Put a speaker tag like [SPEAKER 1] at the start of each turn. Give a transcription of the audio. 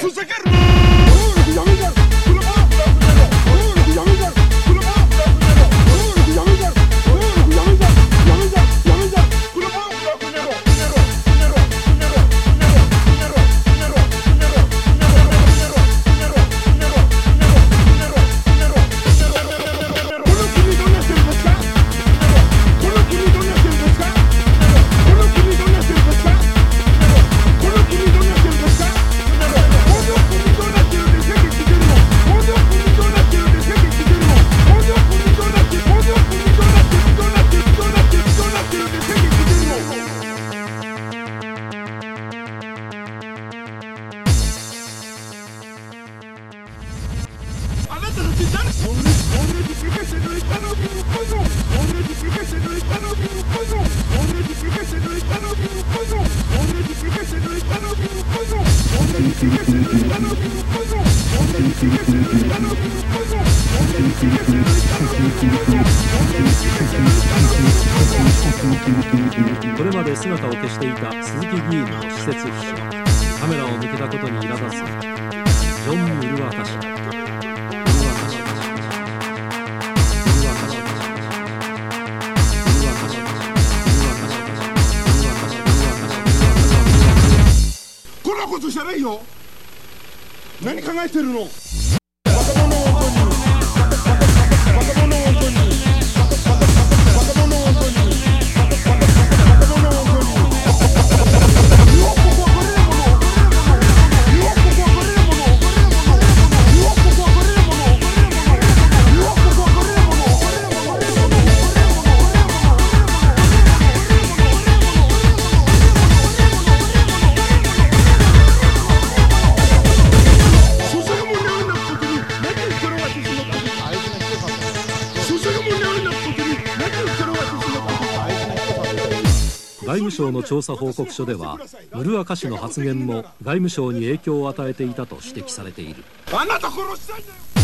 [SPEAKER 1] ふざける
[SPEAKER 2] なこ
[SPEAKER 3] れまで姿を消していた鈴木議員の施設秘書。カメラを向けたことに苛立つ。
[SPEAKER 2] こんなことしたらいいよ。何考えてるの？
[SPEAKER 3] 務省の調査報告書ではムルアカ氏の発言も外務省に影響を与えていたと指摘されている。
[SPEAKER 2] あなた殺したんだよ